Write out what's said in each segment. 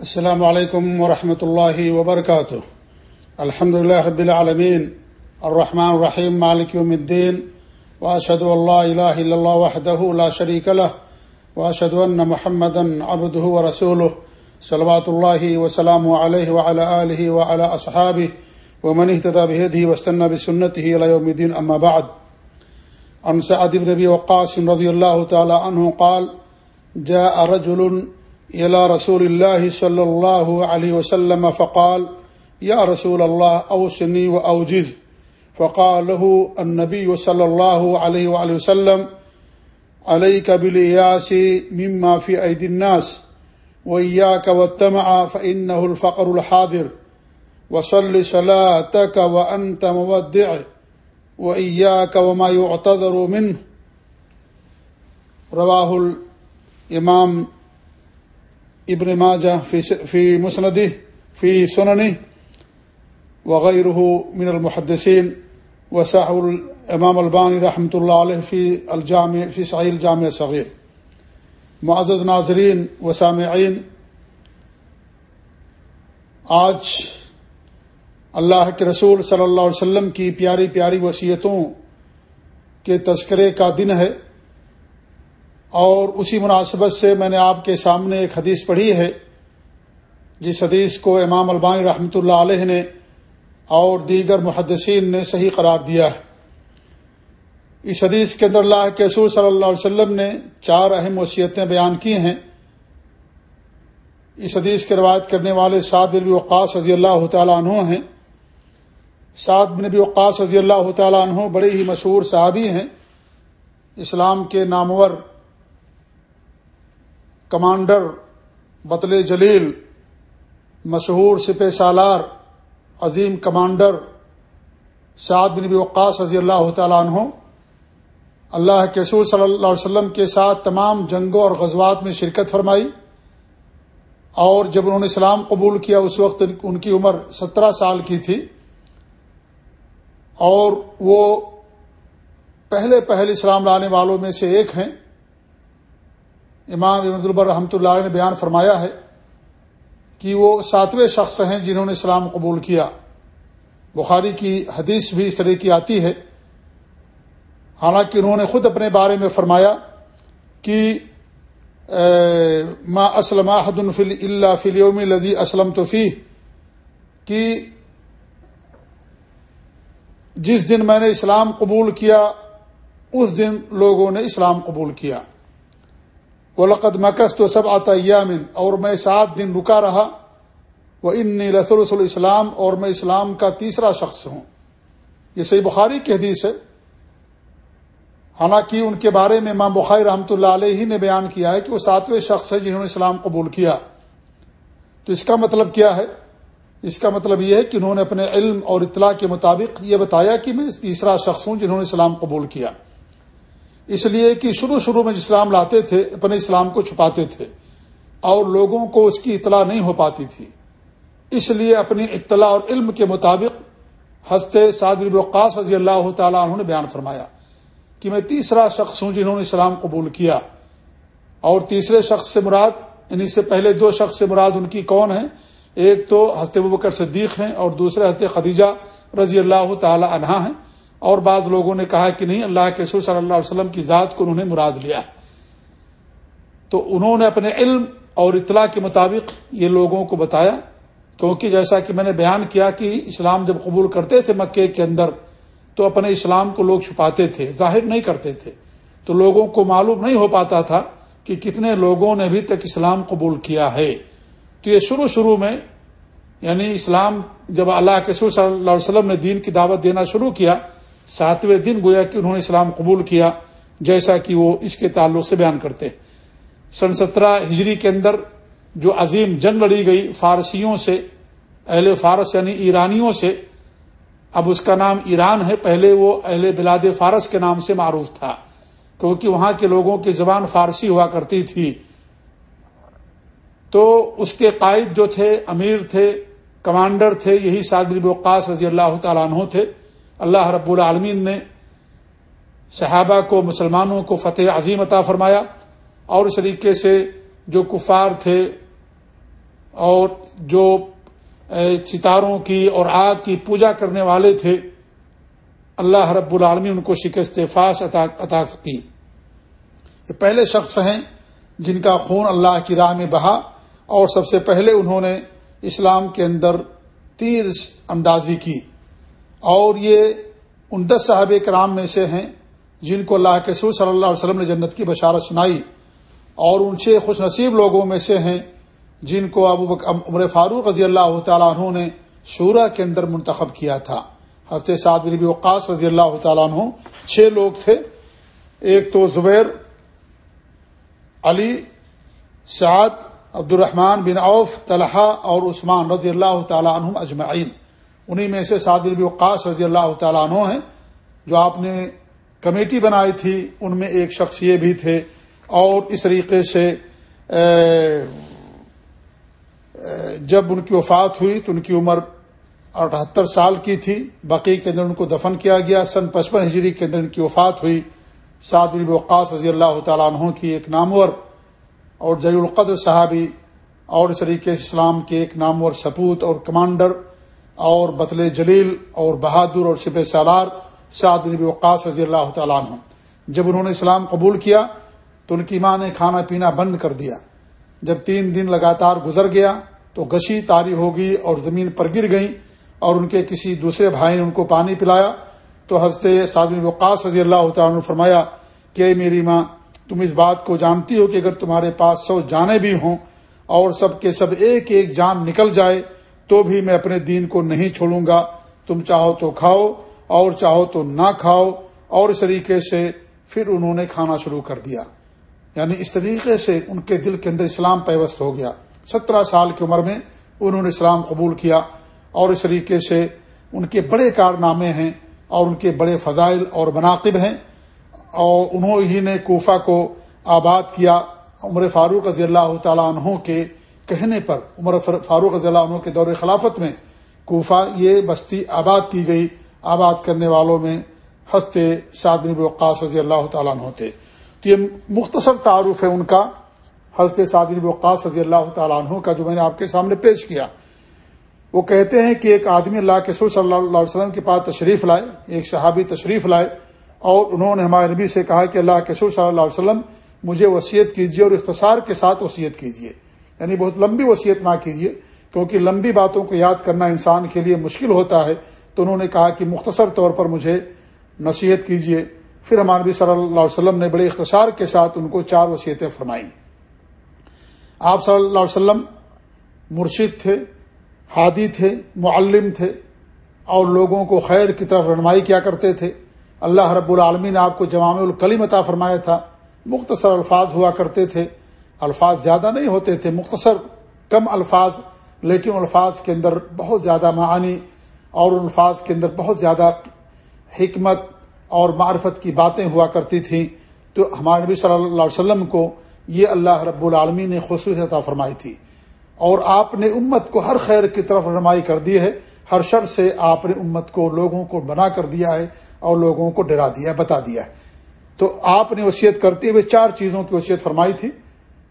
السلام علیکم ورحمۃ اللہ وبرکاتہ۔ الحمد لله رب العالمین، الرحمن الرحیم، مالک یوم الدین واشهد ان لا اله الا الله وحده لا شريك له واشهد ان محمدا عبده ورسوله صلوات الله وسلامه عليه وعلى اله وعلى اصحابه ومن اهتدى بهديه واستنى بسنته الى يوم الدين اما بعد۔ عن سعد بن ابي وقاص رضي الله تعالى عنه قال جاء رجل الى رسول الله صلى الله عليه وسلم فقال، يا رسول الله اوصني واوجز فقال له النبي صلى الله عليه وآله وسلم، عليك بالإياس مما في أيدي الناس، وإياك والتمع، فإنه الفقر الحاضر. وصل صلاتك وأنت مودع، وإياك وما يعتذر منه. رواه الإمام ابن ماجہ فی مسندی، فی سننی وغیرہ من المحدثین وساح الامام البانی رحمۃ اللہ علیہ فی الجامع فی صحیح الجامع صغیر معزز ناظرین و سامعین، آج اللہ کے رسول صلی اللہ علیہ وسلم کی پیاری پیاری وصیتوں کے تذکرے کا دن ہے۔ اور اسی مناسبت سے میں نے آپ کے سامنے ایک حدیث پڑھی ہے، جس حدیث کو امام البانی رحمۃ اللہ علیہ نے اور دیگر محدثین نے صحیح قرار دیا ہے۔ اس حدیث کے اندر اللہ کے رسول صلی اللہ علیہ وسلم نے چار اہم وصیتیں بیان کی ہیں۔ اس حدیث کے روایت کرنے والے سعد بن وقاص رضی اللہ تعالیٰ عنہ ہیں۔ سعد بن نبی وقاص رضی اللہ تعالیٰ عنہ بڑے ہی مشہور صحابی ہیں۔ اسلام کے نامور کمانڈر بطل جلیل، مشہور سپہ سالار، عظیم کمانڈر سعد بن نبی وقاص رضی اللہ تعالیٰ عنہ۔ اللہ کے رسول صلی اللہ علیہ وسلم کے ساتھ تمام جنگوں اور غزوات میں شرکت فرمائی۔ اور جب انہوں نے اسلام قبول کیا، اس وقت ان کی عمر سترہ سال کی تھی۔ اور وہ پہلے پہلے اسلام لانے والوں میں سے ایک ہیں۔ امام ابن البر رحمۃ اللہ علیہ نے بیان فرمایا ہے کہ وہ ساتویں شخص ہیں جنہوں نے اسلام قبول کیا۔ بخاری کی حدیث بھی اس طرح کی آتی ہے۔ حالانکہ انہوں نے خود اپنے بارے میں فرمایا کہ ما اسلم حد الفل اللہ فلیوم لذی اسلم توفی کہ جس دن میں نے اسلام قبول کیا، اس دن لوگوں نے اسلام قبول کیا۔ وہ لقد مکس تو سب آتا یامن اور میں سات دن رکا رہا وہ ان رسول اسلام اور میں اسلام کا تیسرا شخص ہوں۔ یہ صحیح بخاری کی حدیث ہے۔ حالانکہ ان کے بارے میں امام بخاری رحمۃ اللہ علیہ ہی نے بیان کیا ہے کہ وہ ساتویں شخص ہے جنہوں نے اسلام قبول کیا۔ تو اس کا مطلب کیا ہے؟ اس کا مطلب یہ ہے کہ انہوں نے اپنے علم اور اطلاع کے مطابق یہ بتایا کہ میں تیسرا شخص ہوں جنہوں نے اسلام قبول کیا۔ اس لیے کہ شروع شروع میں اسلام لاتے تھے، اپنے اسلام کو چھپاتے تھے، اور لوگوں کو اس کی اطلاع نہیں ہو پاتی تھی۔ اس لیے اپنی اطلاع اور علم کے مطابق ہنستے سعد وقاص رضی اللہ تعالیٰ عنہ نے بیان فرمایا کہ میں تیسرا شخص ہوں جنہوں نے اسلام قبول کیا۔ اور تیسرے شخص سے مراد یعنی سے پہلے دو شخص سے مراد ان کی کون ہے ایک تو ہست بکر صدیق ہیں اور دوسرے ہست خدیجہ رضی اللہ تعالی عنہا ہیں۔ اور بعض لوگوں نے کہا کہ نہیں، اللہ کے رسول صلی اللہ علیہ وسلم کی ذات کو انہوں نے مراد لیا تو انہوں نے اپنے علم اور اطلاع کے مطابق یہ لوگوں کو بتایا، کیونکہ جیسا کہ میں نے بیان کیا کہ اسلام جب قبول کرتے تھے مکے کے اندر، تو اپنے اسلام کو لوگ چھپاتے تھے، ظاہر نہیں کرتے تھے۔ تو لوگوں کو معلوم نہیں ہو پاتا تھا کہ کتنے لوگوں نے ابھی تک اسلام قبول کیا ہے۔ تو یہ شروع شروع میں یعنی اسلام جب اللہ کے صلی اللہ علیہ وسلم نے دین کی دعوت دینا شروع کیا ساتویں دن گویا کہ انہوں نے اسلام قبول کیا، جیسا کہ وہ اس کے تعلق سے بیان کرتے سن سترہ ہجری کے اندر جو عظیم جنگ لڑی گئی فارسیوں سے، اہل فارس یعنی ایرانیوں سے، اب اس کا نام ایران ہے۔ پہلے وہ اہل بلاد فارس کے نام سے معروف تھا، کیونکہ وہاں کے لوگوں کی زبان فارسی ہوا کرتی تھی۔ تو اس کے قائد جو تھے، امیر تھے، کمانڈر تھے، یہی سعد وقاص رضی اللہ تعالیٰ عنہ تھے۔ اللہ رب العالمین نے صحابہ کو، مسلمانوں کو فتح عظیم عطا فرمایا اور اس طریقے سے جو کفار تھے اور جو ستاروں کی اور آگ کی پوجا کرنے والے تھے، اللہ رب العالمین ان کو شکست فاس عطا کی۔ یہ پہلے شخص ہیں جن کا خون اللہ کی راہ میں بہا اور سب سے پہلے انہوں نے اسلام کے اندر تیر اندازی کی۔ اور یہ ان دس صاحب کرام میں سے ہیں جن کو اللہ کے سور صلی اللہ علیہ وسلم نے جنت کی بشارت سنائی اور ان سے خوش نصیب لوگوں میں سے ہیں جن کو ابو عمر فاروق رضی اللہ تعالیٰ عنہ نے شورا کے اندر منتخب کیا تھا۔ حضرت سعد بن نبی وقاص رضی اللہ تعالیٰ عنہ چھ لوگ تھے۔ ایک تو زبیر، علی، سعد عبد الرحمن بن عوف، طلحہ اور عثمان رضی اللہ تعالیٰ عنہ اجمعین۔ انہیں میں سے سعد بن وقاص رضی اللہ تعالیٰ عنہ ہیں، جو آپ نے کمیٹی بنائی تھی، ان میں ایک شخص یہ بھی تھے۔ اور اس طریقے سے جب ان کی وفات ہوئی تو ان کی عمر اٹھہتر سال کی تھی۔ بقی کے اندر ان کو دفن کیا گیا۔ سن پچپن ہجری کے اندر ان کی وفات ہوئی۔ سعد بن وقاص رضی اللہ تعالیٰ عنہ کی ایک نامور اور جی القدر صحابی اور اس طریقے سے اسلام کے ایک نامور سپوت اور کمانڈر اور بطل جلیل اور بہادر اور شپ سالار سعد بن وقاص رضی اللہ تعالیٰ عنہ۔ جب انہوں نے اسلام قبول کیا تو ان کی ماں نے کھانا پینا بند کر دیا۔ جب تین دن لگاتار گزر گیا تو گشی تاری ہو گئی اور زمین پر گر گئیں اور ان کے کسی دوسرے بھائی نے ان کو پانی پلایا۔ تو حضرت بن وقاص رضی اللہ تعالیٰ نے فرمایا کہ میری ماں، تم اس بات کو جانتی ہو کہ اگر تمہارے پاس سو جانے بھی ہوں اور سب کے سب ایک ایک جان نکل جائے تو بھی میں اپنے دین کو نہیں چھوڑوں گا۔ تم چاہو تو کھاؤ اور چاہو تو نہ کھاؤ۔ اور اس طریقے سے پھر انہوں نے کھانا شروع کر دیا۔ یعنی اس طریقے سے ان کے دل کے اندر اسلام پیوست ہو گیا۔ سترہ سال کی عمر میں انہوں نے اسلام قبول کیا اور اس طریقے سے ان کے بڑے کارنامے ہیں اور ان کے بڑے فضائل اور مناقب ہیں۔ اور انہوں ہی نے کوفہ کو آباد کیا۔ عمر فاروق رضی اللہ تعالیٰ عنہ کے کہنے پر عمر فاروق رضی اللہ عنہ کے دور خلافت میں کوفہ یہ بستی آباد کی گئی۔ آباد کرنے والوں میں ہنستے سعد بن وقاص رضی اللہ تعالیٰ عنہ تھے۔ تو یہ مختصر تعارف ہے ان کا، حضرت سعد بن وقاص رضی اللہ تعالیٰ عنہ کا جو میں نے آپ کے سامنے پیش کیا۔ وہ کہتے ہیں کہ ایک آدمی اللہ کے سور صلی اللہ علیہ وسلم کے پاس تشریف لائے، ایک صحابی تشریف لائے اور انہوں نے ہمارے نبی سے کہا کہ اللہ کے سور صلی اللہ علیہ وسلم مجھے وصیت کیجیے اور اختصار کے ساتھ وصیت کیجیے۔ یعنی بہت لمبی وصیت نہ کیجیے کیونکہ لمبی باتوں کو یاد کرنا انسان کے لیے مشکل ہوتا ہے۔ تو انہوں نے کہا کہ مختصر طور پر مجھے نصیحت کیجیے پھر ہمارے نبی صلی اللہ علیہ وسلم نے بڑے اختصار کے ساتھ ان کو چار وصیتیں فرمائیں۔ آپ صلی اللہ علیہ وسلم مرشد تھے، ہادی تھے، معلم تھے، اور لوگوں کو خیر کی طرف رہنمائی کیا کرتے تھے۔ اللہ رب العالمین نے آپ کو جوام الکلیم عطا فرمایا تھا۔ مختصر الفاظ ہوا کرتے تھے۔ الفاظ زیادہ نہیں ہوتے تھے، مختصر کم الفاظ، لیکن الفاظ کے اندر بہت زیادہ معانی اور ان الفاظ کے اندر بہت زیادہ حکمت اور معرفت کی باتیں ہوا کرتی تھیں۔ تو ہمارے نبی صلی اللہ علیہ وسلم کو یہ اللہ رب العالمین نے خصوصی عطا فرمائی تھی۔ اور آپ نے امت کو ہر خیر کی طرف رہنمائی کر دی ہے۔ ہر شر سے آپ نے امت کو، لوگوں کو بنا کر دیا ہے اور لوگوں کو ڈرا دیا ہے، بتا دیا ہے۔ تو آپ نے وصیت کرتے ہوئے چار چیزوں کی وصیت فرمائی تھی۔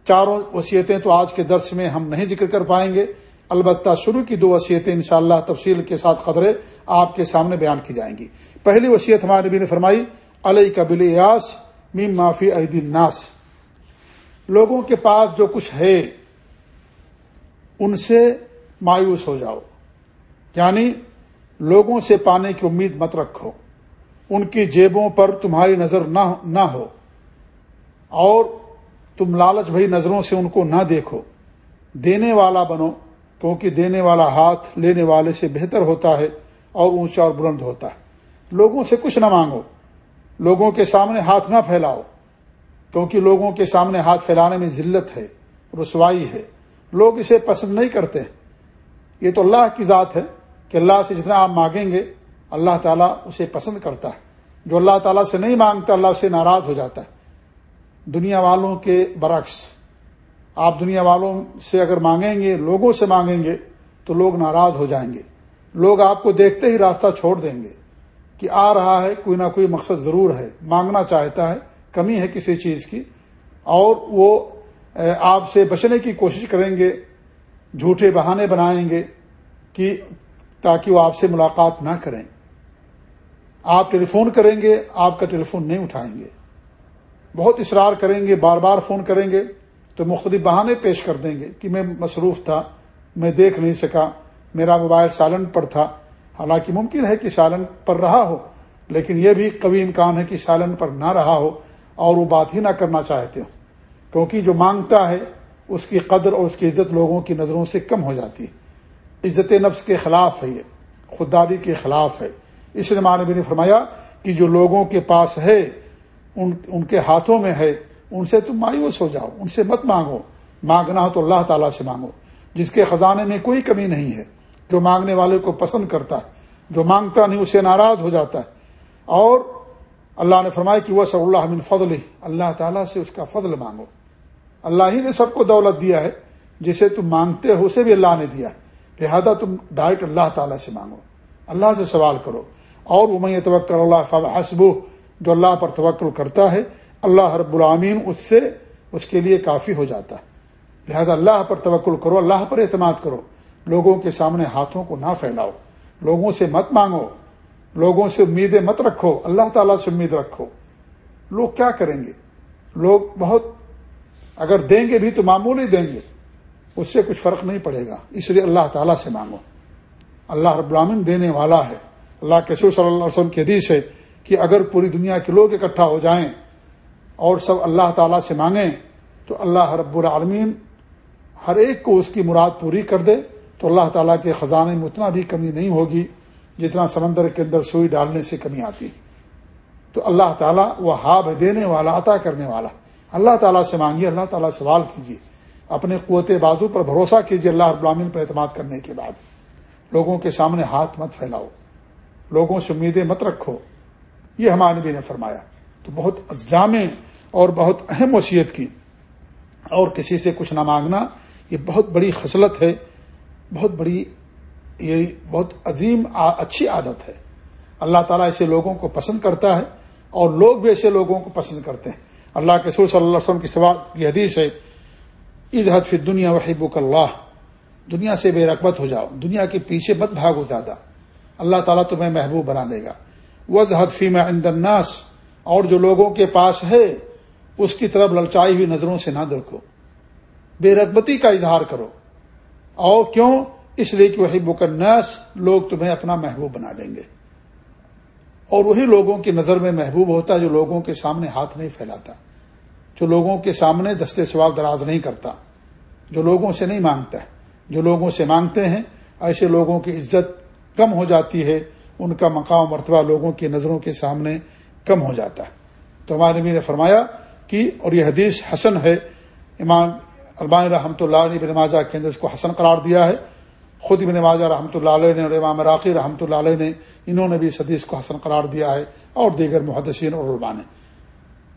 چاروں وصیتیں تو آج کے درس میں ہم نہیں ذکر کر پائیں گے۔ البتہ شروع کی دو وصیتیں انشاءاللہ تفصیل کے ساتھ قدرے آپ کے سامنے بیان کی جائیں گی۔ پہلی وصیت ہمارے نبی نے فرمائی علیہ قبل یاس میم معافی عید الناس۔ لوگوں کے پاس جو کچھ ہے، ان سے مایوس ہو جاؤ۔ یعنی لوگوں سے پانے کی امید مت رکھو۔ ان کی جیبوں پر تمہاری نظر نہ ہو۔ اور تم لالچ بھئی نظروں سے ان کو نہ دیکھو۔ دینے والا بنو، کیونکہ دینے والا ہاتھ لینے والے سے بہتر ہوتا ہے اور اونچا اور بلند ہوتا ہے۔ لوگوں سے کچھ نہ مانگو، لوگوں کے سامنے ہاتھ نہ پھیلاؤ، کیونکہ لوگوں کے سامنے ہاتھ پھیلانے میں ذلت ہے، رسوائی ہے۔ لوگ اسے پسند نہیں کرتے۔ یہ تو اللہ کی ذات ہے کہ اللہ سے جتنا آپ مانگیں گے، اللہ تعالیٰ اسے پسند کرتا ہے۔ جو اللہ تعالیٰ سے نہیں مانگتا، اللہ سے ناراض ہو جاتا ہے۔ دنیا والوں کے برعکس۔ آپ دنیا والوں سے اگر مانگیں گے، لوگوں سے مانگیں گے، تو لوگ ناراض ہو جائیں گے۔ لوگ آپ کو دیکھتے ہی راستہ چھوڑ دیں گے کہ آ رہا ہے، کوئی نہ کوئی مقصد ضرور ہے، مانگنا چاہتا ہے، کمی ہے کسی چیز کی۔ اور وہ آپ سے بچنے کی کوشش کریں گے، جھوٹے بہانے بنائیں گے کہ تاکہ وہ آپ سے ملاقات نہ کریں۔ آپ ٹیلی فون کریں گے، آپ کا ٹیلی فون نہیں اٹھائیں گے۔ بہت اصرار کریں گے، بار بار فون کریں گے، تو مختلف بہانے پیش کر دیں گے کہ میں مصروف تھا، میں دیکھ نہیں سکا، میرا موبائل سائلنٹ پر تھا۔ حالانکہ ممکن ہے کہ سائلنٹ پر رہا ہو، لیکن یہ بھی کبھی امکان ہے کہ سائلنٹ پر نہ رہا ہو اور وہ بات ہی نہ کرنا چاہتے ہو کیونکہ جو مانگتا ہے، اس کی قدر اور اس کی عزت لوگوں کی نظروں سے کم ہو جاتی ہے۔ عزت نفس کے خلاف ہے یہ، خودداری کے خلاف ہے۔ اس لیے مانبی نے فرمایا کہ جو لوگوں کے پاس ہے ان ان کے ہاتھوں میں ہے، ان سے تم مایوس ہو جاؤ، ان سے مت مانگو۔ مانگنا ہو تو اللہ تعالیٰ سے مانگو۔ جس کے خزانے میں کوئی کمی نہیں ہے، جو مانگنے والے کو پسند کرتا ہے، جو مانگتا نہیں اسے ناراض ہو جاتا ہے۔ اور اللہ نے فرمایا کہ وہ صلی اللہ من فضل اللہ تعالیٰ سے اس کا فضل مانگو۔ اللہ ہی نے سب کو دولت دیا ہے، جسے تم مانگتے ہو اسے بھی اللہ نے دیا لہذا تم ڈائریکٹ اللہ تعالیٰ سے مانگو۔ اللہ سے سوال کرو۔ اور وہ میں توکل اللہ حسب جو اللہ پر توکل کرتا ہے، اللہ رب العامین اس سے اس کے لیے کافی ہو جاتا ہے۔ لہذا اللہ پر توکل کرو، اللہ پر اعتماد کرو۔ لوگوں کے سامنے ہاتھوں کو نہ پھیلاؤ۔ لوگوں سے مت مانگو۔ لوگوں سے امیدیں مت رکھو۔ اللہ تعالیٰ سے امید رکھو۔ لوگ کیا کریں گے؟ لوگ بہت اگر دیں گے بھی تو معمولی دیں گے۔ اس سے کچھ فرق نہیں پڑے گا۔ اس لیے اللہ تعالیٰ سے مانگو۔ اللہ رب العالمین دینے والا ہے۔ اللہ کے سور صلی اللہ علیہ وسلم کے حدیث ہے کہ اگر پوری دنیا کے لوگ اکٹھا ہو جائیں اور سب اللہ تعالیٰ سے مانگیں تو اللہ رب العالمین ہر ایک کو اس کی مراد پوری کر دے تو اللہ تعالیٰ کے خزانے میں اتنا بھی کمی نہیں ہوگی جتنا سمندر کے اندر سوئی ڈالنے سے کمی آتی تو اللہ تعالیٰ وہ ہاب دینے والا، عطا کرنے والا۔ اللہ تعالیٰ سے مانگیے، اللہ تعالیٰ سوال کیجیے۔ اپنے قوت بازو پر بھروسہ کیجیے اللہ ابرامین پر اعتماد کرنے کے بعد۔ لوگوں کے سامنے ہاتھ مت پھیلاؤ۔ لوگوں سے امیدیں مت رکھو۔ یہ ہمارے نبی نے فرمایا۔ تو بہت جامع اور بہت اہم وصیت کی۔ اور کسی سے کچھ نہ مانگنا، یہ بہت بڑی خصلت ہے، بہت بڑی، یہ بہت عظیم، اچھی عادت ہے۔ اللہ تعالیٰ ایسے لوگوں کو پسند کرتا ہے اور لوگ بھی ایسے لوگوں کو پسند کرتے ہیں۔ اللہ کے سور صلی اللہ علیہ وسلم کی سوال کی حدیث ہے عید فی دنیا وحیب اللہ دنیا سے بے رغبت ہو جاؤ، دنیا کے پیچھے مت بھاگو زیادہ۔ اللہ تعالیٰ تمہیں محبوب بنا لے گا۔ وز حد فی میں اندرناس اور جو لوگوں کے پاس ہے، اس کی طرف للچائی ہوئی نظروں سے نہ دیکھو۔ بے رغبتی کا اظہار کرو۔ اور کیوں؟ اس لیے کہ وہی بکنس لوگ تمہیں اپنا محبوب بنا لیں گے۔ اور وہی لوگوں کی نظر میں محبوب ہوتا ہے جو لوگوں کے سامنے ہاتھ نہیں پھیلاتا، جو لوگوں کے سامنے دستے سوال دراز نہیں کرتا، جو لوگوں سے نہیں مانگتا۔ جو لوگوں سے مانگتے ہیں، ایسے لوگوں کی عزت کم ہو جاتی ہے۔ ان کا مقام مرتبہ لوگوں کی نظروں کے سامنے کم ہو جاتا ہے۔ تو ہمارے نبی نے فرمایا کہ اور یہ حدیث حسن ہے۔ امام البان رحمۃ اللہ علیہ ماجہ کے اندر اس کو حسن قرار دیا ہے۔ خود ابن ماجہ رحمۃ اللہ علیہ نے اور امام راقی رحمۃ اللہ علیہ نے انہوں نے بھی اس حدیث کو حسن قرار دیا ہے اور دیگر محدثین اور علماء نے۔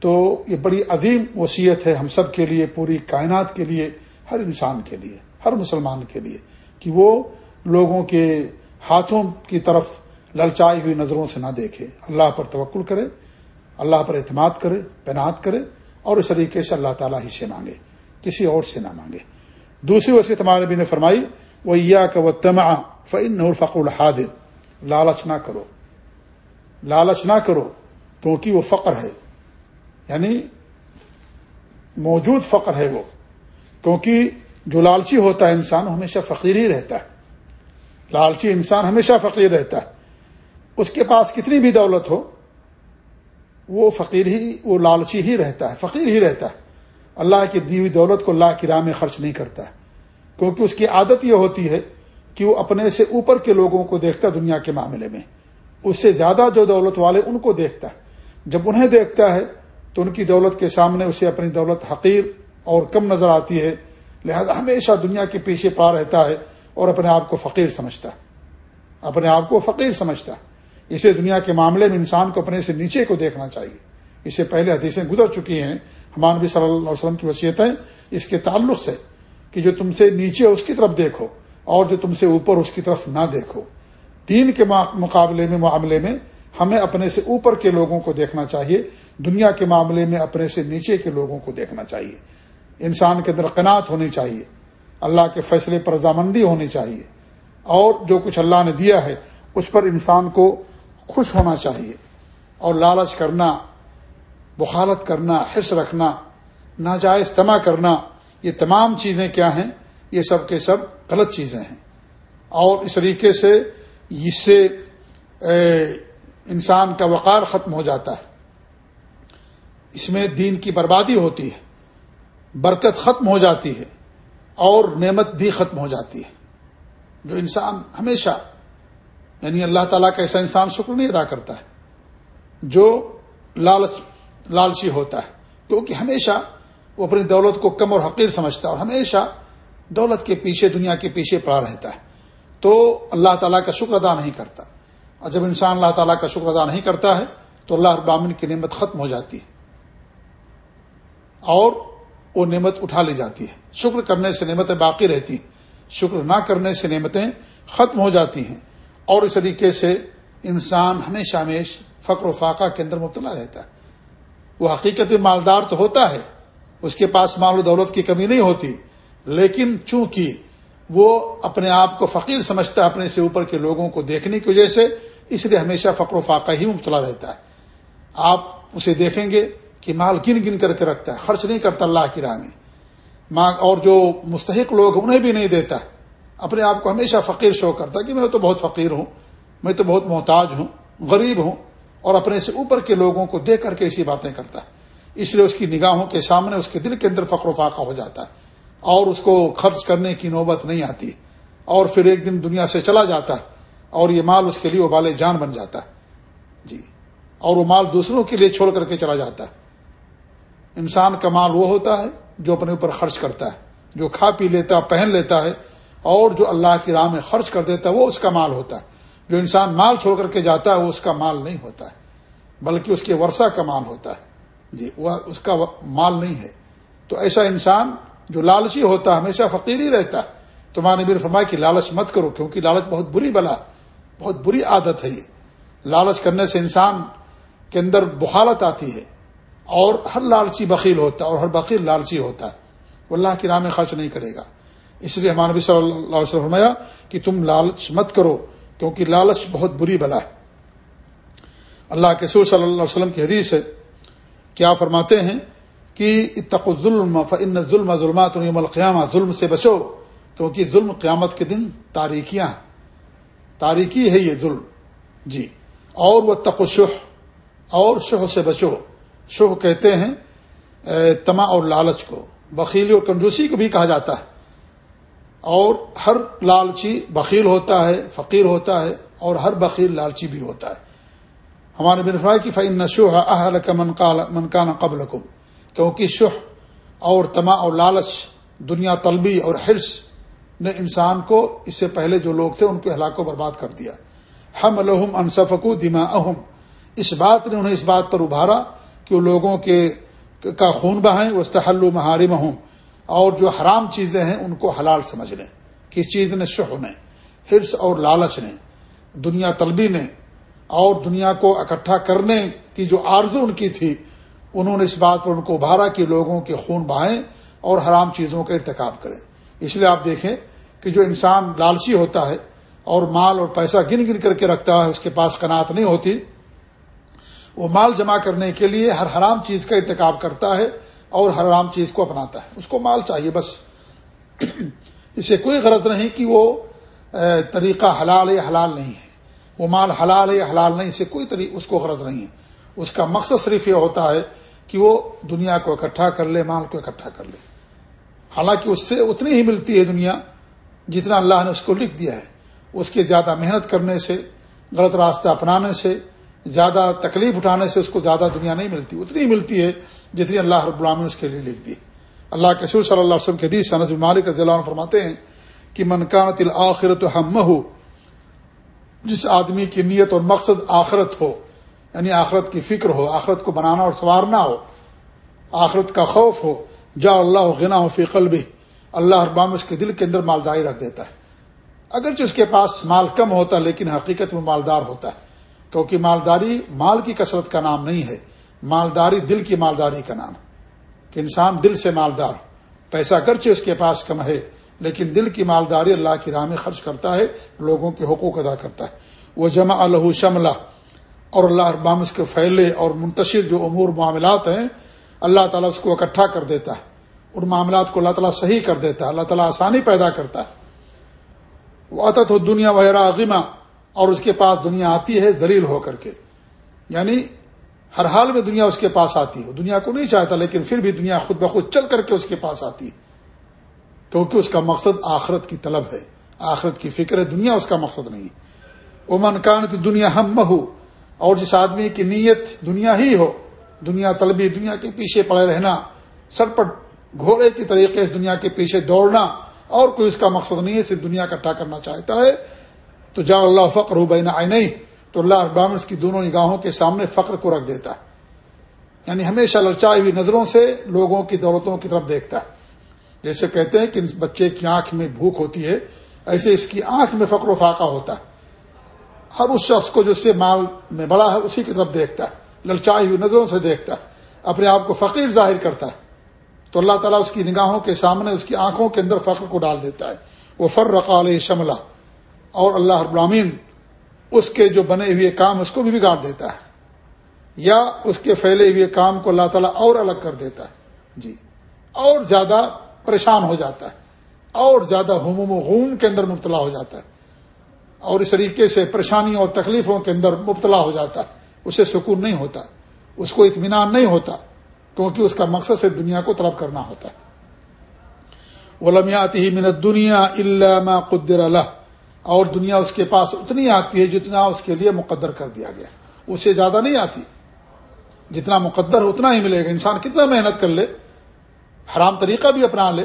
تو یہ بڑی عظیم وصیت ہے ہم سب کے لیے، پوری کائنات کے لیے، ہر انسان کے لیے، ہر مسلمان کے لیے کہ وہ لوگوں کے ہاتھوں کی طرف للچائی ہوئی نظروں سے نہ دیکھے۔ اللہ پر توکل کرے، اللہ پر اعتماد کرے پینات کرے اور اس طریقے سے اللہ تعالیٰ ہی سے مانگے، کسی اور سے نہ مانگے۔ دوسری وصیت ہمارے نبی نے فرمائی وہ یا کہ وہ تما فن فقر الحادر۔ لالچ نہ کرو۔ لالچ نہ کرو، کیونکہ وہ فقر ہے۔ یعنی موجود فقر ہے وہ۔ کیونکہ جو لالچی ہوتا ہے انسان ہمیشہ فقیر ہی رہتا ہے۔ لالچی انسان ہمیشہ فقیر رہتا ہے۔ اس کے پاس کتنی بھی دولت ہو، وہ فقیر ہی، وہ لالچی ہی رہتا ہے، فقیر ہی رہتا ہے۔ اللہ کی دی ہوئی دولت کو اللہ کی راہ میں خرچ نہیں کرتا ہے۔ کیونکہ اس کی عادت یہ ہوتی ہے کہ وہ اپنے سے اوپر کے لوگوں کو دیکھتا دنیا کے معاملے میں۔ اس سے زیادہ جو دولت والے ان کو دیکھتا ہے۔ جب انہیں دیکھتا ہے، تو ان کی دولت کے سامنے اسے اپنی دولت حقیر اور کم نظر آتی ہے۔ لہذا ہمیشہ دنیا کے پیچھے پا رہتا ہے اور اپنے آپ کو فقیر سمجھتا ہے۔ اپنے آپ کو فقیر سمجھتا ہے۔ اسے دنیا کے معاملے میں انسان کو اپنے سے نیچے کو دیکھنا چاہیے۔ اس سے پہلے حدیثیں گزر چکی ہیں۔ ہمان نبی صلی اللہ علیہ وسلم کی وصیتیں اس کے تعلق سے کہ جو تم سے نیچے اس کی طرف دیکھو اور جو تم سے اوپر اس کی طرف نہ دیکھو۔ دین کے مقابلے میں، معاملے میں ہمیں اپنے سے اوپر کے لوگوں کو دیکھنا چاہیے۔ دنیا کے معاملے میں اپنے سے نیچے کے لوگوں کو دیکھنا چاہیے۔ انسان کے اندر قناعت ہونی چاہیے۔ اللہ کے فیصلے پر رضامندی ہونی چاہیے۔ اور جو کچھ اللہ نے دیا ہے، اس پر انسان کو خوش ہونا چاہیے اور لالچ کرنا بخالت کرنا حص رکھنا، ناجائز تما کرنا، یہ تمام چیزیں کیا ہیں؟ یہ سب کے سب غلط چیزیں ہیں۔ اور اس طریقے سے اس سے انسان کا وقار ختم ہو جاتا ہے۔ اس میں دین کی بربادی ہوتی ہے، برکت ختم ہو جاتی ہے اور نعمت بھی ختم ہو جاتی ہے۔ جو انسان ہمیشہ یعنی اللہ تعالیٰ کا ایسا انسان شکر نہیں ادا کرتا ہے، جو لالچ لالچی ہوتا ہے۔ کیونکہ ہمیشہ وہ اپنی دولت کو کم اور حقیر سمجھتا ہے اور ہمیشہ دولت کے پیچھے، دنیا کے پیچھے پڑا رہتا ہے۔ تو اللہ تعالیٰ کا شکر ادا نہیں کرتا۔ اور جب انسان اللہ تعالیٰ کا شکر ادا نہیں کرتا ہے، تو اللہ ابامن کی نعمت ختم ہو جاتی ہے۔ اور وہ نعمت اٹھا لی جاتی ہے۔ شکر کرنے سے نعمتیں باقی رہتی ہیں۔ شکر نہ کرنے سے نعمتیں ختم ہو جاتی ہیں۔ اور اس طریقے سے انسان ہمیشہ ہمیش فقر و فاقہ کے اندر مبتلا رہتا ہے۔ وہ حقیقت میں مالدار تو ہوتا ہے، اس کے پاس مال و دولت کی کمی نہیں ہوتی، لیکن چونکہ وہ اپنے آپ کو فقیر سمجھتا ہے اپنے سے اوپر کے لوگوں کو دیکھنے کی وجہ سے، اس لیے ہمیشہ فقر و فاقہ ہی مبتلا رہتا ہے۔ آپ اسے دیکھیں گے کہ مال گن گن کر کے رکھتا ہے، خرچ نہیں کرتا اللہ کی راہ میں۔ ماں اور جو مستحق لوگ انہیں بھی نہیں دیتا۔ اپنے آپ کو ہمیشہ فقیر شو کرتا کہ میں تو بہت فقیر ہوں، میں تو بہت محتاج ہوں، غریب ہوں، اور اپنے سے اوپر کے لوگوں کو دیکھ کر کے ایسی باتیں کرتا ہے۔ اس لیے اس کی نگاہوں کے سامنے اس کے دل کے اندر فخر و فاقہ ہو جاتا ہے، اور اس کو خرچ کرنے کی نوبت نہیں آتی۔ اور پھر ایک دن دنیا سے چلا جاتا ہے، اور یہ مال اس کے لیے ابال جان بن جاتا ہے۔ جی۔ اور وہ مال دوسروں کے لیے چھوڑ کر کے چلا جاتا ہے۔ انسان کا مال وہ ہوتا ہے جو اپنے اوپر خرچ کرتا ہے، جو کھا پی لیتا ہے پہن لیتا ہے اور جو اللہ کی راہ میں خرچ کر دیتا ہے، وہ اس کا مال ہوتا ہے۔ جو انسان مال چھوڑ کر کے جاتا ہے، وہ اس کا مال نہیں ہوتا ہے، بلکہ اس کے ورثہ کا مال ہوتا ہے۔ جی وہ اس کا مال نہیں ہے۔ تو ایسا انسان جو لالچی ہوتا ہے، ہمیشہ فقیر ہی رہتا ہے۔ تو ماں نے میرے فرمایا کہ لالچ مت کرو، کیونکہ لالچ بہت بری بلا، بہت بری عادت ہے یہ۔ لالچ کرنے سے انسان کے اندر بخالت آتی ہے، اور ہر لالچی بخیل ہوتا ہے، اور ہر بخیل لالچی ہوتا ہے۔ وہ اللہ کی راہ میں خرچ نہیں کرے گا۔ اس لیے ہمارے نبی صلی اللہ علیہ وسلم فرمایا کہ تم لالچ مت کرو، کیونکہ لالچ بہت بری بلا ہے۔ اللہ کے سور صلی اللہ علیہ وسلم کی حدیث ہے، کیا فرماتے ہیں کہ اتق الظلم فن ظلم ظلمات یوم القیامہ، ظلم سے بچو، کیونکہ ظلم قیامت کے دن تاریکیاں تاریکی ہے یہ ظلم جی۔ اور وہ تقشح اور شہ سے بچو۔ شہ کہتے ہیں تما اور لالچ کو۔ بخیلی اور کنجوسی کو بھی کہا جاتا ہے۔ اور ہر لالچی بخیل ہوتا ہے، فقیر ہوتا ہے، اور ہر بخیل لالچی بھی ہوتا ہے۔ ہمارے بنفرائے کی فعن نشو اہل کا منکانہ قبل کم کیونکہ شہ اور تما اور لالچ، دنیا طلبی اور حرص نے انسان کو اس سے پہلے جو لوگ تھے ان کے ہلاک کو برباد کر دیا۔ ہم الحم انصفقو دما اہم اس بات نے انہیں اس بات پر ابھارا کہ وہ لوگوں کے کا خون بہائیں وہ محارم ہوں اور جو حرام چیزیں ہیں ان کو حلال سمجھ لیں۔ کس چیز نے شہ نے، حرص اور لالچ نے، دنیا طلبی نے، اور دنیا کو اکٹھا کرنے کی جو آرزو ان کی تھی، انہوں نے اس بات پر ان کو ابھارا کہ لوگوں کے خون بہائیں اور حرام چیزوں کا ارتکاب کریں۔ اس لیے آپ دیکھیں کہ جو انسان لالچی ہوتا ہے اور مال اور پیسہ گن گن کر کے رکھتا ہے، اس کے پاس کنات نہیں ہوتی، وہ مال جمع کرنے کے لیے ہر حرام چیز کا ارتکاب کرتا ہے۔ اور ہر حرام چیز کو اپناتا ہے۔ اس کو مال چاہیے بس۔ اسے کوئی غرض نہیں کہ وہ طریقہ حلال ہے حلال نہیں ہے۔ وہ مال حلال ہے حلال نہیں اسے کوئی طریقہ اس کو غرض نہیں ہے۔ اس کا مقصد صرف یہ ہوتا ہے کہ وہ دنیا کو اکٹھا کر لے، مال کو اکٹھا کر لے۔ حالانکہ اس سے اتنی ہی ملتی ہے دنیا جتنا اللہ نے اس کو لکھ دیا ہے۔ اس کے زیادہ محنت کرنے سے، غلط راستہ اپنانے سے، زیادہ تکلیف اٹھانے سے اس کو زیادہ دنیا نہیں ملتی۔ اتنی ہی ملتی ہے جتنی اللہ رب العالمین اس کے لیے لکھ دی۔ اللہ کے سور صلی اللہ علیہ وسلم کے حدیث صنعت مالک رضی اللہ عنہ فرماتے ہیں کہ منکانت الآخرت ہم ہو جس آدمی کی نیت اور مقصد آخرت ہو یعنی آخرت کی فکر ہو، آخرت کو بنانا اور سنوارنا ہو، آخرت کا خوف ہو جا اللہ غنا ہو فی قلبی اللہ ابام اس کے دل کے اندر مالداری رکھ دیتا ہے۔ اگرچہ اس کے پاس مال کم ہوتا ہے، لیکن حقیقت میں مالدار ہوتا ہے، کیونکہ مالداری مال کی کثرت کا نام نہیں ہے۔ مالداری دل کی مالداری کا نام کہ انسان دل سے مالدار، پیسہ اگرچہ اس کے پاس کم ہے، لیکن دل کی مالداری اللہ کی راہ میں خرچ کرتا ہے، لوگوں کے حقوق ادا کرتا ہے۔ وہ جمع الہ شملہ، اور اللہ ابام اس کے پھیلے اور منتشر جو امور معاملات ہیں، اللہ تعالیٰ اس کو اکٹھا کر دیتا ہے۔ ان معاملات کو اللہ تعالیٰ صحیح کر دیتا ہے، اللہ تعالیٰ آسانی پیدا کرتا ہے۔ وہ عطت ہو دنیا وغیرہ اور اس کے پاس دنیا آتی ہے ذلیل ہو کر کے۔ یعنی ہر حال میں دنیا اس کے پاس آتی ہے۔ دنیا کو نہیں چاہتا، لیکن پھر بھی دنیا خود بخود چل کر کے اس کے پاس آتی ہے۔ کیونکہ اس کا مقصد آخرت کی طلب ہے۔ آخرت کی فکر ہے، دنیا اس کا مقصد نہیں۔ امن کان دنیا ہم ہو اور جس آدمی کی نیت دنیا ہی ہو، دنیا طلبی، دنیا کے پیچھے پڑے رہنا، سر گھوڑے کی طریقے سے دنیا کے پیچھے دوڑنا، اور کوئی اس کا مقصد نہیں ہے، صرف دنیا اکٹھا کرنا چاہتا ہے، تو جا اللہ فخر ہو بین آئے نہیں تو اللہ ابام اس کی دونوں نگاہوں کے سامنے فخر کو رکھ دیتا ہے۔ یعنی ہمیشہ للچائی ہوئی نظروں سے لوگوں کی دولتوں کی طرف دیکھتا ہے۔ جیسے کہتے ہیں کہ اس بچے کی آنکھ میں بھوک ہوتی ہے، ایسے اس کی آنکھ میں فقر و فاقہ ہوتا ہے۔ ہر اس شخص کو جو سے مال میں بڑا ہے، اسی کی طرف دیکھتا ہے۔ للچائی ہوئی نظروں سے دیکھتا ہے۔ اپنے آپ کو فقیر ظاہر کرتا ہے۔ تو اللہ تعالیٰ اس کی نگاہوں کے سامنے، اس کی آنکھوں کے اندر فخر کو ڈال دیتا ہے۔ وہ فر رقال شملہ اور اللہ ابرامین اس کے جو بنے ہوئے کام اس کو بھی بگاڑ دیتا ہے یا اس کے پھیلے ہوئے کام کو اللہ تعالیٰ اور الگ کر دیتا ہے۔ جی۔ اور زیادہ پریشان ہو جاتا ہے۔ اور زیادہ ہموم و غوم کے اندر مبتلا ہو جاتا ہے۔ اور اس طریقے سے پریشانیوں اور تکلیفوں کے اندر مبتلا ہو جاتا ہے۔ اسے سکون نہیں ہوتا۔ اس کو اطمینان نہیں ہوتا۔ کیونکہ اس کا مقصد صرف دنیا کو طلب کرنا ہوتا ہے۔ وہ لمیاتی ہی منت دنیا علامہ قدر اللہ اور دنیا اس کے پاس اتنی آتی ہے جتنا اس کے لیے مقدر کر دیا گیا اسے زیادہ نہیں آتی۔ جتنا مقدر اتنا ہی ملے گا۔ انسان کتنا محنت کر لے، حرام طریقہ بھی اپنا لے،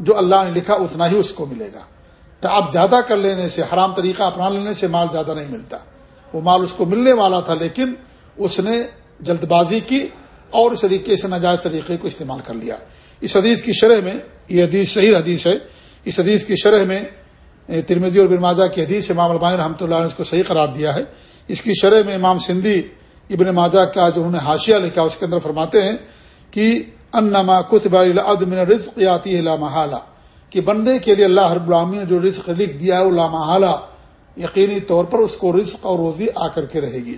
جو اللہ نے لکھا اتنا ہی اس کو ملے گا۔ تو اب زیادہ کر لینے سے، حرام طریقہ اپنا لینے سے مال زیادہ نہیں ملتا۔ وہ مال اس کو ملنے والا تھا، لیکن اس نے جلد بازی کی اور اس طریقے سے ناجائز طریقے کو استعمال کر لیا۔ اس حدیث کی شرح میں، یہ حدیث صحیح حدیث ہے۔ اس حدیث کی شرح میں ترمیدی اور برماجہ کی حدیث امام البانی رحمۃ اللہ نے اس کو صحیح قرار دیا ہے۔ اس کی شرح میں امام سندھی ابن ماجہ کا جو انہوں نے حاشیہ لکھا اس کے اندر فرماتے ہیں کہ انما کتب من رزق یاتی محالہ، کہ بندے کے لیے اللہ رب العامی نے جو رزق لکھ دیا ہے، وہ لامحالہ یقینی طور پر اس کو رزق اور روزی آ کر کے رہے گی۔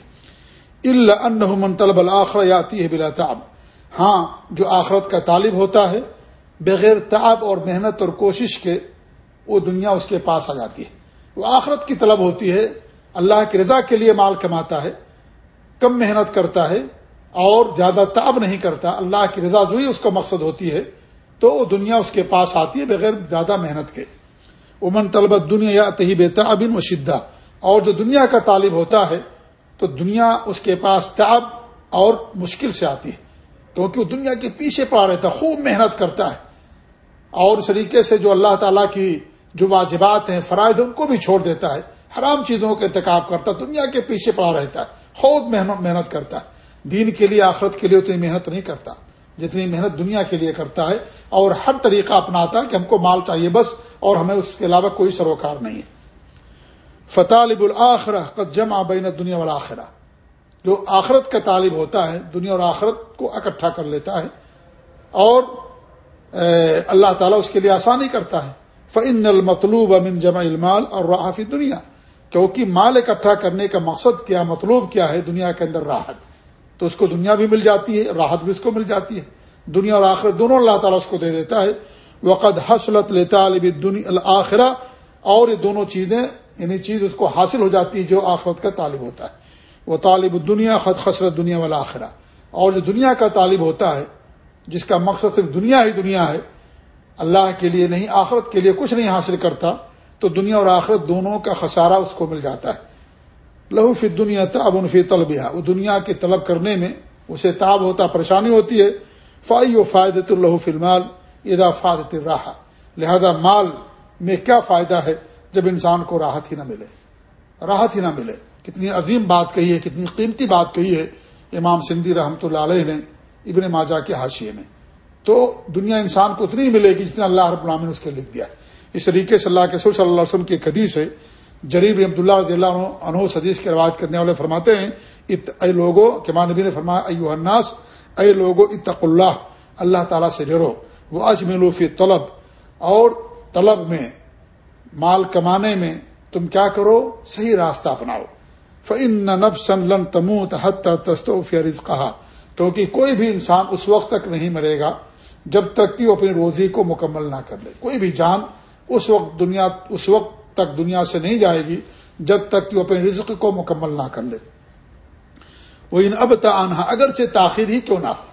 اللہ ان طلب الآخر یاتی ہے بلا تعب۔ ہاں جو آخرت کا طالب ہوتا ہے، بغیر تعب اور محنت اور کوشش کے وہ دنیا اس کے پاس آ جاتی ہے۔ وہ آخرت کی طلب ہوتی ہے۔ اللہ کی رضا کے لیے مال کماتا ہے، کم محنت کرتا ہے اور زیادہ تعب نہیں کرتا۔ اللہ کی رضا جو ہی اس کا مقصد ہوتی ہے، تو وہ دنیا اس کے پاس آتی ہے بغیر زیادہ محنت کے۔ امن طلبت دنیا یا تہی تعبن و شدہ اور جو دنیا کا طالب ہوتا ہے، تو دنیا اس کے پاس تعب اور مشکل سے آتی ہے۔ کیونکہ وہ دنیا کے پیچھے پڑا رہتا ہے، خوب محنت کرتا ہے۔ اور اس طریقے سے جو اللہ تعالیٰ کی جو واجبات ہیں، فرائض ان کو بھی چھوڑ دیتا ہے۔ حرام چیزوں کا ارتکاب کرتا ہے، دنیا کے پیچھے پڑا رہتا ہے۔ خود محنت کرتا ہے۔ دین کے لیے، آخرت کے لیے اتنی محنت نہیں کرتا۔ جتنی محنت دنیا کے لیے کرتا ہے، اور ہر طریقہ اپناتا ہے کہ ہم کو مال چاہیے بس، اور ہمیں اس کے علاوہ کوئی سروکار نہیں ہے۔ فتالب الآخرہ قد جمع بین دنیا والا جو آخرت کا طالب ہوتا ہے، دنیا اور آخرت کو اکٹھا کر لیتا ہے، اور اللہ تعالیٰ اس کے لیے آسانی کرتا ہے۔ فن المطلوب امن جمع المال اور راحفی دنیا کیونکہ مال اکٹھا کرنے کا مقصد کیا، مطلوب کیا ہے دنیا کے اندر راحت؟ تو اس کو دنیا بھی مل جاتی ہے، راحت بھی اس کو مل جاتی ہے۔ دنیا اور آخرت دونوں اللہ تعالیٰ اس کو دے دیتا ہے۔ وقد حسلت طالب الآخرہ۔ اور یہ دونوں چیزیں یعنی چیز اس کو حاصل ہو جاتی ہے جو آخرت کا طالب ہوتا ہے۔ وہ طالب دنیا خط خسرت دنیا والا آخرہ اور جو دنیا کا طالب ہوتا ہے، جس کا مقصد صرف دنیا ہی دنیا ہے اللہ کے لیے نہیں، آخرت کے لیے کچھ نہیں حاصل کرتا، تو دنیا اور آخرت دونوں کا خسارہ اس کو مل جاتا ہے۔ لہو فی دنیا تاب فی طلبیہ وہ دنیا کی طلب کرنے میں اسے تاب ہوتا، پریشانی ہوتی ہے۔ فائی و فائدۃ اللہ فلمال ادا فادت راہ لہذا مال میں کیا فائدہ ہے؟ جب انسان کو راحت ہی نہ ملے۔ راحت ہی نہ ملے۔ کتنی عظیم بات کہی ہے، کتنی قیمتی بات کہی ہے۔ امام سندھی رحمۃ اللہ علیہ نے ابن ماجہ کے حاشیے میں۔ تو دنیا انسان کو اتنی ملے گی جتنا اللہ رب العالمین نے اس کے لکھ دیا اس طریقے سے اللہ کے صلی اللہ علیہ وسلم کی حدیث ہے جریب عبداللہ رضی اللہ عنہ حدیث کی روایت کرنے والے فرماتے ہیں اے لوگوں کے نبی نے فرمایا ایو الناس، اے لوگو اتق اللہ اللہ تعالیٰ سے ڈرو۔ وہ اجملو فی طلب۔ اور طلب میں، مال کمانے میں تم کیا کرو؟ صحیح راستہ اپناؤ۔ فن نب سن لن تموت حت تستوفیز کہا کیونکہ کوئی بھی انسان اس وقت تک نہیں مرے گا جب تک کہ وہ اپنی روزی کو مکمل نہ کر لے۔ کوئی بھی جان اس وقت دنیا، اس وقت تک دنیا سے نہیں جائے گی جب تک کہ وہ اپنے رزق کو مکمل نہ کر لے۔ وہ ان اب تنہا اگرچہ تاخیر ہی کیوں نہ ہو،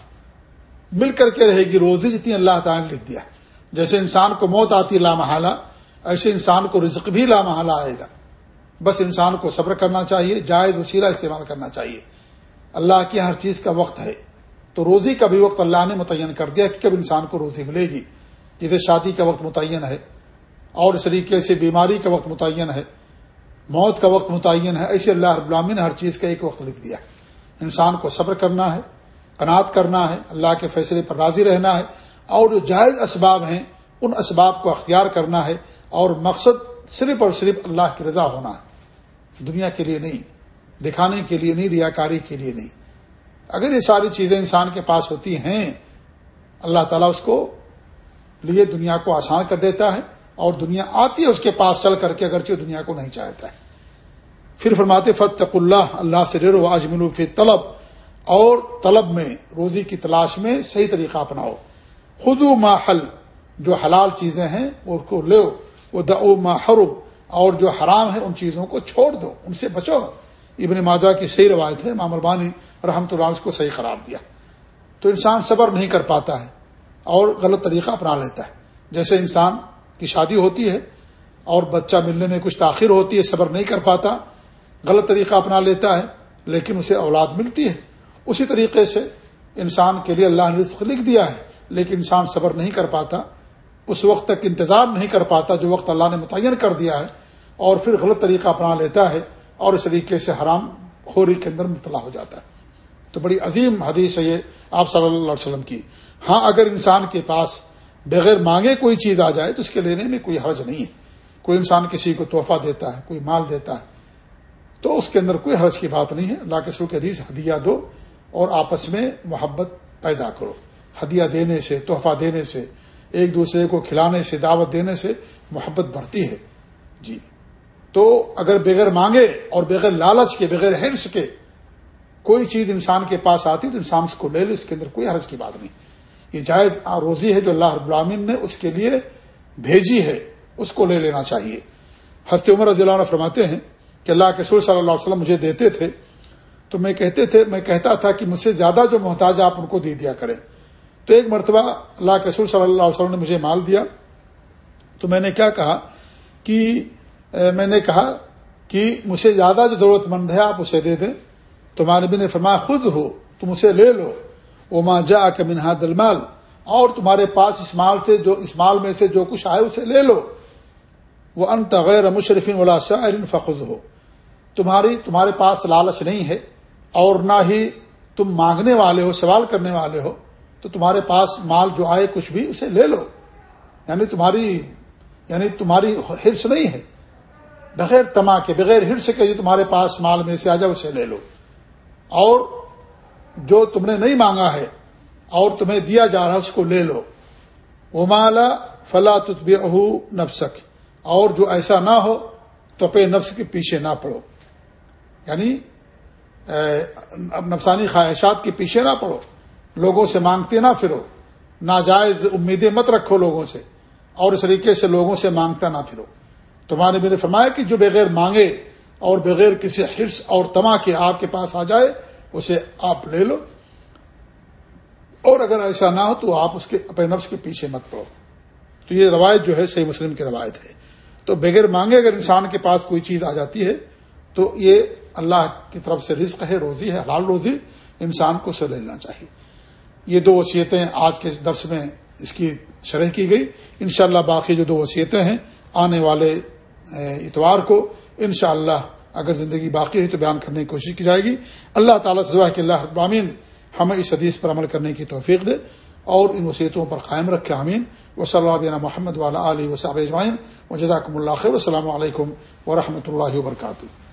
مل کر کے رہے گی روزی جتنی اللہ تعالیٰ نے لکھ دیا۔ جیسے انسان کو موت آتی لامحالہ ایسے انسان کو رزق بھی لامحالہ آئے گا۔ بس انسان کو صبر کرنا چاہیے، جائز وسیلہ استعمال کرنا چاہیے۔ اللہ کی ہر چیز کا وقت ہے۔ تو روزی کا بھی وقت اللہ نے متعین کر دیا کہ کب انسان کو روزی ملے گی۔ جسے شادی کا وقت متعین ہے اور اس طریقے سے بیماری کا وقت متعین ہے، موت کا وقت متعین ہے، ایسے اللہ رب العالمین نے ہر چیز کا ایک وقت لکھ دیا۔ انسان کو صبر کرنا ہے کنات کرنا ہے، اللہ کے فیصلے پر راضی رہنا ہے اور جو جائز اسباب ہیں، ان اسباب کو اختیار کرنا ہے اور مقصد صرف اور صرف اللہ کی رضا ہونا ہے۔ دنیا کے لیے نہیں، دکھانے کے لیے نہیں ریاکاری کے لیے نہیں۔ اگر یہ ساری چیزیں انسان کے پاس ہوتی ہیں، اللہ تعالیٰ اس کو لیے دنیا کو آسان کر دیتا ہے اور دنیا آتی ہے اس کے پاس چل کر کے اگرچہ دنیا کو نہیں چاہتا ہے۔ پھر فرماتے فتق اللہ اللہ سے ریرو آج منو فی طلب اور طلب میں، روزی کی تلاش میں صحیح طریقہ اپناؤ۔ خود ما حل، جو حلال چیزیں ہیں اس کو لو۔ وہ دو ما حرم، اور جو حرام ہے، ان چیزوں کو چھوڑ دو، ان سے بچو۔ ابن ماجہ کی صحیح روایت ہے مام البانی رحمت اللہ اس کو صحیح قرار دیا۔ تو انسان صبر نہیں کر پاتا ہے اور غلط طریقہ اپنا لیتا ہے۔ جیسے انسان کی شادی ہوتی ہے اور بچہ ملنے میں کچھ تاخیر ہوتی ہے، صبر نہیں کر پاتا، غلط طریقہ اپنا لیتا ہے، لیکن اسے اولاد ملتی ہے۔ اسی طریقے سے انسان کے لیے اللہ نے رزق لکھ دیا ہے، لیکن انسان صبر نہیں کر پاتا۔ اس وقت تک انتظار نہیں کر پاتا جو وقت اللہ نے متعین کر دیا ہے، اور پھر غلط طریقہ اپنا لیتا ہے اور اس طریقے سے حرام خوری کے اندر مبتلا ہو جاتا ہے۔ تو بڑی عظیم حدیث ہے یہ آپ صلی اللہ علیہ وسلم کی۔ ہاں اگر انسان کے پاس بغیر مانگے کوئی چیز آ جائے تو اس کے لینے میں کوئی حرج نہیں ہے۔ کوئی انسان کسی کو تحفہ دیتا ہے، کوئی مال دیتا ہے، تو اس کے اندر کوئی حرج کی بات نہیں ہے۔ اللہ کے کے حدیث، ہدیہ دو اور آپس میں محبت پیدا کرو۔ ہدیہ دینے سے، تحفہ دینے سے، ایک دوسرے کو کھلانے سے، دعوت دینے سے محبت بڑھتی ہے۔ جی۔ تو اگر بغیر مانگے اور بغیر لالچ کے، بغیر ہرس کے کوئی چیز انسان کے پاس آتی تو انسان اس کو لے لے، اس کے اندر کوئی حرج کی بات نہیں۔ یہ جائز روزی ہے جو اللہ رب العامن نے اس کے لیے بھیجی ہے، اس کو لے لینا چاہیے۔ ہست عمر رضی اللہ عنہ فرماتے ہیں کہ اللہ کے سور صلی اللہ علیہ وسلم مجھے دیتے تھے، تو میں کہتے تھے، میں کہتا تھا کہ مجھ سے زیادہ جو محتاج آپ ان کو دے دیا کریں۔ تو ایک مرتبہ اللہ کے صلی اللہ علیہ وسلم نے مجھے مال دیا۔ تو میں نے کیا کہا کہ، میں نے کہا کہ مجھ سے زیادہ جو ضرورت مند ہے آپ اسے دے دیں۔ تو مانبی نے فرمایا، خود ہو، تم اسے لے لو۔ ما جا کے منہا دلمال اور تمہارے پاس اس مال سے جو، اس مال میں سے جو کچھ آئے اسے لے لو۔ وہ ان تغیر مشرفین ولا شاعرین فخذ ہو تمہاری، تمہارے پاس لالچ نہیں ہے اور نہ ہی تم مانگنے والے ہو، سوال کرنے والے ہو۔ تو تمہارے پاس مال جو آئے، کچھ بھی اسے لے لو۔ یعنی تمہاری یعنی تمہاری ہرس نہیں ہے۔ بغیر تما کے، بغیر ہرس کے جو تمہارے پاس مال میں سے آ جائے اسے لے لو۔ اور جو تم نے نہیں مانگا ہے اور تمہیں دیا جا رہا ہے، اس کو لے لو۔ وہ مالا فلا تب نفسک اور جو ایسا نہ ہو تو اپنے نفس کے پیچھے نہ پڑو۔ یعنی نفسانی خواہشات کے پیچھے نہ پڑو۔ لوگوں سے مانگتے نہ پھرو۔ ناجائز امیدیں مت رکھو لوگوں سے۔ اور اس طریقے سے لوگوں سے مانگتا نہ پھرو۔ تمہارے میں نے فرمایا کہ جو بغیر مانگے اور بغیر کسی حرص اور تما کے آپ کے پاس آ جائے، اسے آپ لے لو۔ اور اگر ایسا نہ ہو تو آپ اس کے، اپنے نفس کے پیچھے مت پڑو۔ تو یہ روایت جو ہے صحیح مسلم کی روایت ہے۔ تو بغیر مانگے اگر انسان کے پاس کوئی چیز آ جاتی ہے، تو یہ اللہ کی طرف سے رزق ہے، روزی ہے، حلال روزی، انسان کو اسے لے لینا چاہیے۔ یہ دو وصیتیں آج کے درس میں اس کی شرح کی گئی۔ انشاءاللہ باقی جو دو وصیتیں ہیں، آنے والے اتوار کو انشاءاللہ اللہ اگر زندگی باقی رہی تو بیان کرنے کی کوشش کی جائے گی۔ اللہ تعالیٰ سے دعا کہ اللہ ابامین ہمیں اس حدیث پر عمل کرنے کی توفیق دے اور ان وصیتوں پر قائم رکھے امین و صلی اللہ محمد والا علیہ وصاب اجمائن و جزاکم اللہ خیر۔ السلام علیکم و رحمۃ اللہ وبرکاتہ۔